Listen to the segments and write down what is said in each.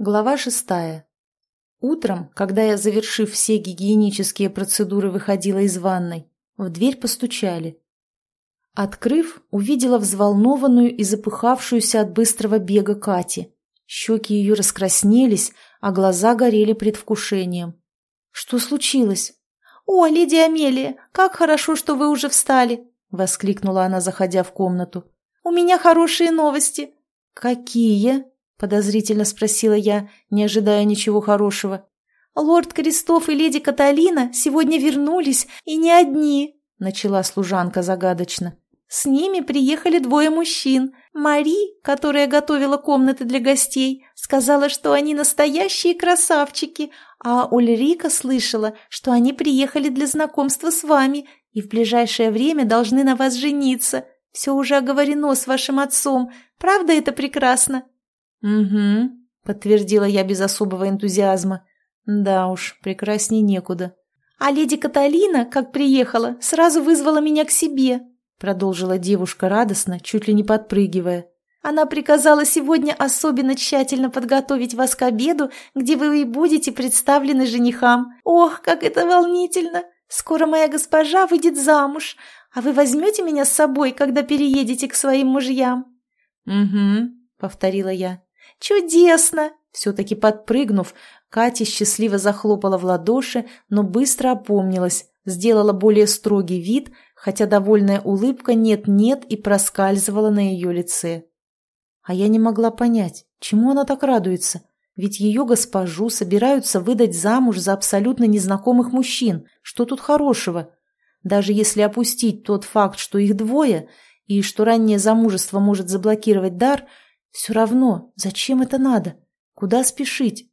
Глава шестая. Утром, когда я, завершив все гигиенические процедуры, выходила из ванной, в дверь постучали. Открыв, увидела взволнованную и запыхавшуюся от быстрого бега Кати. Щеки ее раскраснелись, а глаза горели предвкушением. «Что случилось?» «О, леди Амелия, как хорошо, что вы уже встали!» — воскликнула она, заходя в комнату. «У меня хорошие новости!» «Какие?» — подозрительно спросила я, не ожидая ничего хорошего. «Лорд Крестов и леди Каталина сегодня вернулись, и не одни», — начала служанка загадочно. «С ними приехали двое мужчин. Мари, которая готовила комнаты для гостей, сказала, что они настоящие красавчики, а Ульрика слышала, что они приехали для знакомства с вами и в ближайшее время должны на вас жениться. Все уже оговорено с вашим отцом. Правда это прекрасно?» «Угу», — подтвердила я без особого энтузиазма. «Да уж, прекрасней некуда». «А леди Каталина, как приехала, сразу вызвала меня к себе», — продолжила девушка радостно, чуть ли не подпрыгивая. «Она приказала сегодня особенно тщательно подготовить вас к обеду, где вы и будете представлены женихам. Ох, как это волнительно! Скоро моя госпожа выйдет замуж, а вы возьмете меня с собой, когда переедете к своим мужьям?» «Угу», — повторила я. «Чудесно!» Все-таки подпрыгнув, Катя счастливо захлопала в ладоши, но быстро опомнилась, сделала более строгий вид, хотя довольная улыбка нет-нет и проскальзывала на ее лице. А я не могла понять, чему она так радуется, ведь ее госпожу собираются выдать замуж за абсолютно незнакомых мужчин. Что тут хорошего? Даже если опустить тот факт, что их двое, и что раннее замужество может заблокировать дар – все равно, зачем это надо? Куда спешить?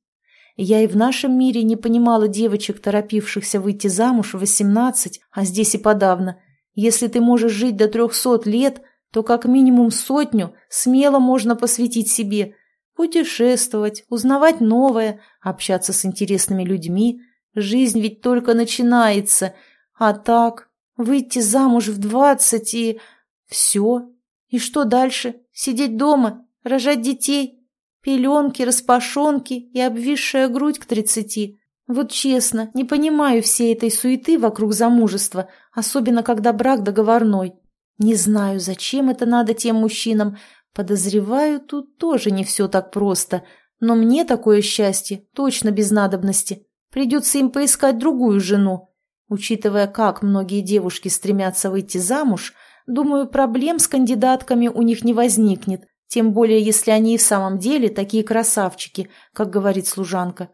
Я и в нашем мире не понимала девочек, торопившихся выйти замуж в восемнадцать, а здесь и подавно. Если ты можешь жить до трехсот лет, то как минимум сотню смело можно посвятить себе. Путешествовать, узнавать новое, общаться с интересными людьми. Жизнь ведь только начинается. А так, выйти замуж в двадцать и... Все. И что дальше? Сидеть дома Рожать детей? Пеленки, распашонки и обвисшая грудь к тридцати. Вот честно, не понимаю всей этой суеты вокруг замужества, особенно когда брак договорной. Не знаю, зачем это надо тем мужчинам. Подозреваю, тут тоже не все так просто. Но мне такое счастье точно без надобности. Придется им поискать другую жену. Учитывая, как многие девушки стремятся выйти замуж, думаю, проблем с кандидатками у них не возникнет. Тем более, если они и в самом деле такие красавчики, как говорит служанка.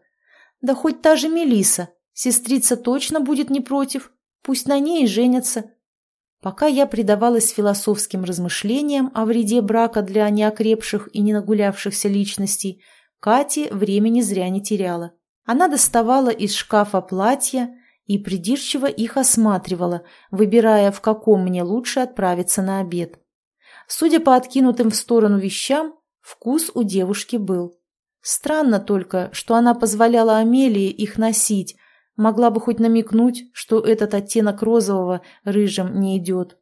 Да хоть та же Мелиса, сестрица точно будет не против. Пусть на ней и женятся. Пока я предавалась философским размышлениям о вреде брака для неокрепших и не нагулявшихся личностей, Кати времени зря не теряла. Она доставала из шкафа платья и придирчиво их осматривала, выбирая, в каком мне лучше отправиться на обед. Судя по откинутым в сторону вещам, вкус у девушки был. Странно только, что она позволяла Амелии их носить, могла бы хоть намекнуть, что этот оттенок розового рыжим не идет.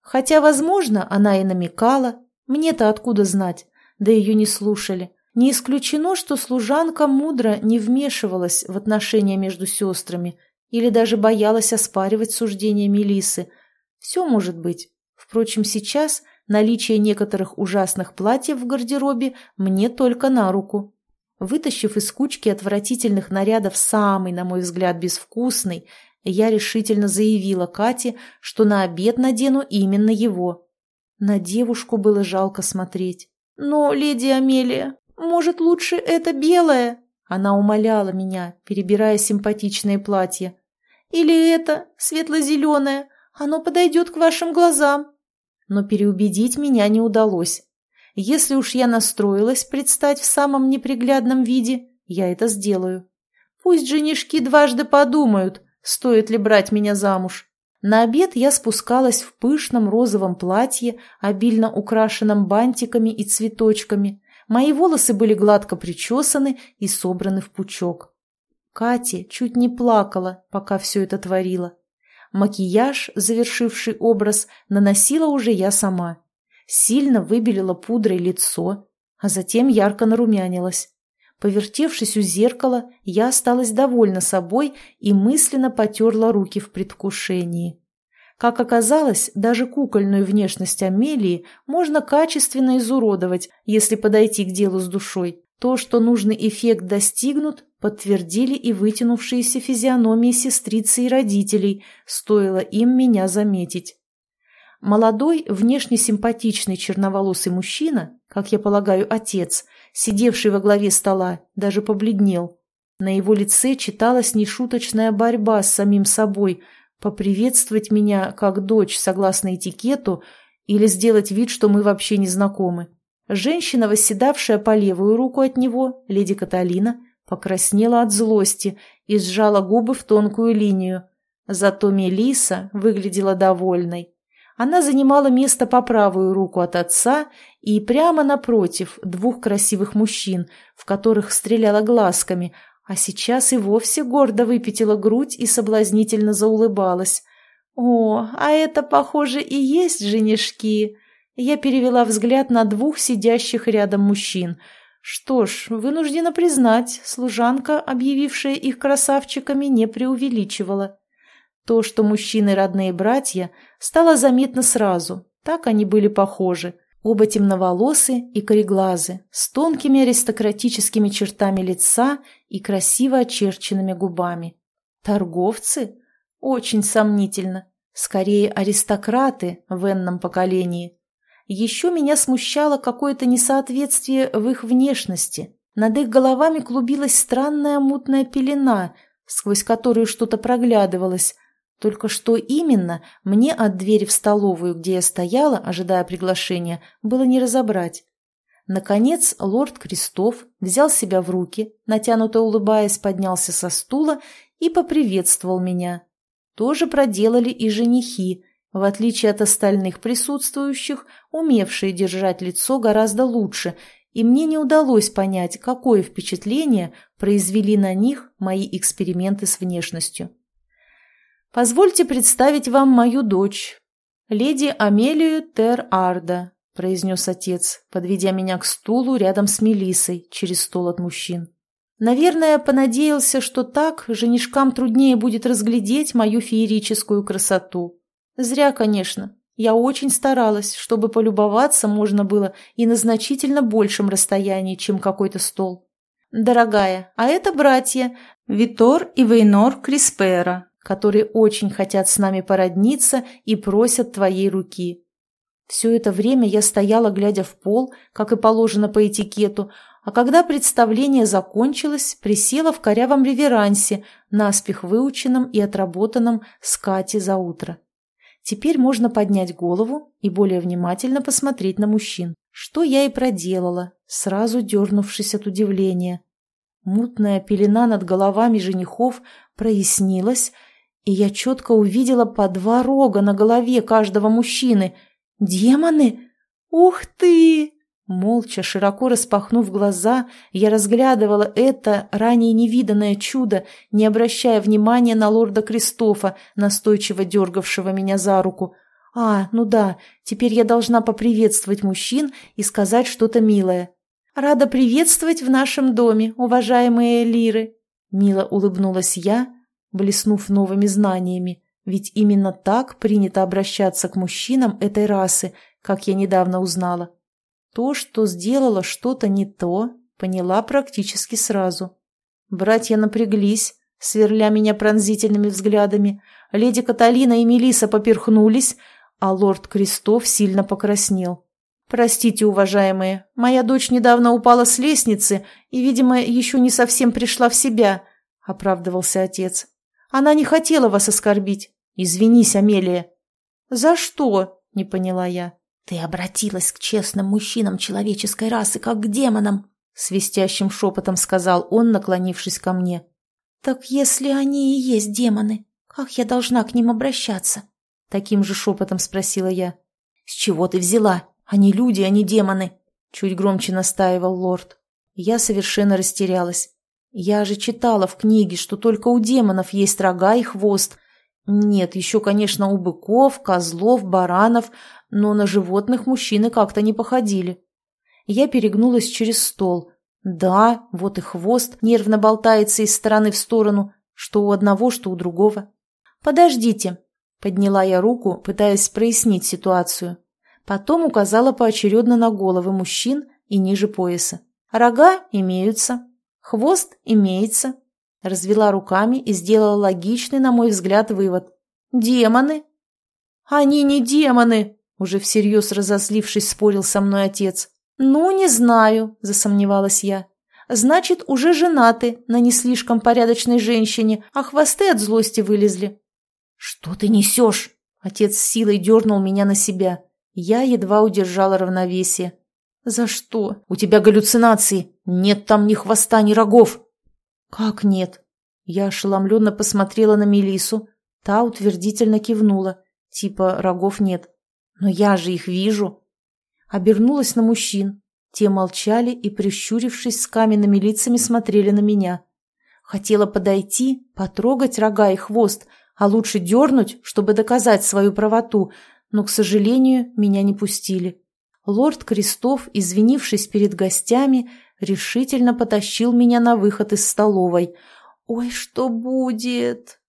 Хотя, возможно, она и намекала, мне-то откуда знать, да ее не слушали. Не исключено, что служанка мудро не вмешивалась в отношения между сестрами или даже боялась оспаривать суждения Мелисы. Все может быть. Впрочем, сейчас Наличие некоторых ужасных платьев в гардеробе мне только на руку. Вытащив из кучки отвратительных нарядов самый, на мой взгляд, безвкусный, я решительно заявила Кате, что на обед надену именно его. На девушку было жалко смотреть. «Но, леди Амелия, может, лучше это белое?» Она умоляла меня, перебирая симпатичные платья. «Или это, светло-зеленое, оно подойдет к вашим глазам?» Но переубедить меня не удалось. Если уж я настроилась предстать в самом неприглядном виде, я это сделаю. Пусть женишки дважды подумают, стоит ли брать меня замуж. На обед я спускалась в пышном розовом платье, обильно украшенном бантиками и цветочками. Мои волосы были гладко причесаны и собраны в пучок. Катя чуть не плакала, пока все это творила. Макияж, завершивший образ, наносила уже я сама. Сильно выбелила пудрой лицо, а затем ярко нарумянилась. Повертевшись у зеркала, я осталась довольна собой и мысленно потерла руки в предвкушении. Как оказалось, даже кукольную внешность Амелии можно качественно изуродовать, если подойти к делу с душой. То, что нужный эффект достигнут, подтвердили и вытянувшиеся физиономии сестрицы и родителей, стоило им меня заметить. Молодой, внешне симпатичный черноволосый мужчина, как я полагаю, отец, сидевший во главе стола, даже побледнел. На его лице читалась нешуточная борьба с самим собой, поприветствовать меня как дочь согласно этикету или сделать вид, что мы вообще не знакомы. Женщина, восседавшая по левую руку от него, леди Каталина, покраснела от злости и сжала губы в тонкую линию. Зато Мелиса выглядела довольной. Она занимала место по правую руку от отца и прямо напротив двух красивых мужчин, в которых стреляла глазками, а сейчас и вовсе гордо выпятила грудь и соблазнительно заулыбалась. «О, а это, похоже, и есть женишки!» Я перевела взгляд на двух сидящих рядом мужчин. Что ж, вынуждена признать, служанка, объявившая их красавчиками, не преувеличивала. То, что мужчины родные братья, стало заметно сразу. Так они были похожи. Оба темноволосы и кореглазы, с тонкими аристократическими чертами лица и красиво очерченными губами. Торговцы? Очень сомнительно. Скорее, аристократы в энном поколении. Еще меня смущало какое-то несоответствие в их внешности. Над их головами клубилась странная мутная пелена, сквозь которую что-то проглядывалось, только что именно мне от двери в столовую, где я стояла, ожидая приглашения, было не разобрать. Наконец лорд Крестов взял себя в руки, натянуто улыбаясь, поднялся со стула и поприветствовал меня. Тоже проделали и женихи, в отличие от остальных присутствующих, умевшие держать лицо гораздо лучше, и мне не удалось понять, какое впечатление произвели на них мои эксперименты с внешностью. «Позвольте представить вам мою дочь, леди Амелию Тер-Арда», — произнес отец, подведя меня к стулу рядом с Мелисой через стол от мужчин. Наверное, понадеялся, что так женишкам труднее будет разглядеть мою феерическую красоту. Зря, конечно. Я очень старалась, чтобы полюбоваться можно было и на значительно большем расстоянии, чем какой-то стол. «Дорогая, а это братья Витор и Вейнор Криспера, которые очень хотят с нами породниться и просят твоей руки. Все это время я стояла, глядя в пол, как и положено по этикету, а когда представление закончилось, присела в корявом реверансе, наспех выученном и отработанном с Кати за утро. Теперь можно поднять голову и более внимательно посмотреть на мужчин, что я и проделала, сразу дернувшись от удивления. Мутная пелена над головами женихов прояснилась, и я четко увидела по два рога на голове каждого мужчины. «Демоны? Ух ты!» Молча, широко распахнув глаза, я разглядывала это ранее невиданное чудо, не обращая внимания на лорда Кристофа, настойчиво дергавшего меня за руку. «А, ну да, теперь я должна поприветствовать мужчин и сказать что-то милое». «Рада приветствовать в нашем доме, уважаемые лиры!» Мило улыбнулась я, блеснув новыми знаниями, ведь именно так принято обращаться к мужчинам этой расы, как я недавно узнала. То, что сделала что-то не то, поняла практически сразу. Братья напряглись, сверля меня пронзительными взглядами, леди Каталина и Мелиса поперхнулись, а лорд Крестов сильно покраснел. «Простите, уважаемые, моя дочь недавно упала с лестницы и, видимо, еще не совсем пришла в себя», — оправдывался отец. Она не хотела вас оскорбить. Извинись, Амелия». «За что?» — не поняла я. «Ты обратилась к честным мужчинам человеческой расы, как к демонам», — свистящим шепотом сказал он, наклонившись ко мне. «Так если они и есть демоны, как я должна к ним обращаться?» Таким же шепотом спросила я. «С чего ты взяла? Они люди, не демоны!» Чуть громче настаивал лорд. Я совершенно растерялась. Я же читала в книге, что только у демонов есть рога и хвост. Нет, еще, конечно, у быков, козлов, баранов, но на животных мужчины как-то не походили. Я перегнулась через стол. Да, вот и хвост нервно болтается из стороны в сторону, что у одного, что у другого. Подождите. Подняла я руку, пытаясь прояснить ситуацию. Потом указала поочередно на головы мужчин и ниже пояса. Рога имеются, хвост имеется. Развела руками и сделала логичный, на мой взгляд, вывод. Демоны. Они не демоны, уже всерьез разозлившись, спорил со мной отец. «Ну, не знаю», – засомневалась я. «Значит, уже женаты на не слишком порядочной женщине, а хвосты от злости вылезли». «Что ты несешь?» Отец с силой дернул меня на себя. Я едва удержала равновесие. «За что? У тебя галлюцинации. Нет там ни хвоста, ни рогов». «Как нет?» Я ошеломленно посмотрела на Мелису. Та утвердительно кивнула. Типа, рогов нет. «Но я же их вижу». Обернулась на мужчин. Те молчали и, прищурившись с каменными лицами, смотрели на меня. Хотела подойти, потрогать рога и хвост, а лучше дернуть, чтобы доказать свою правоту, но, к сожалению, меня не пустили. Лорд Крестов, извинившись перед гостями, решительно потащил меня на выход из столовой. «Ой, что будет?»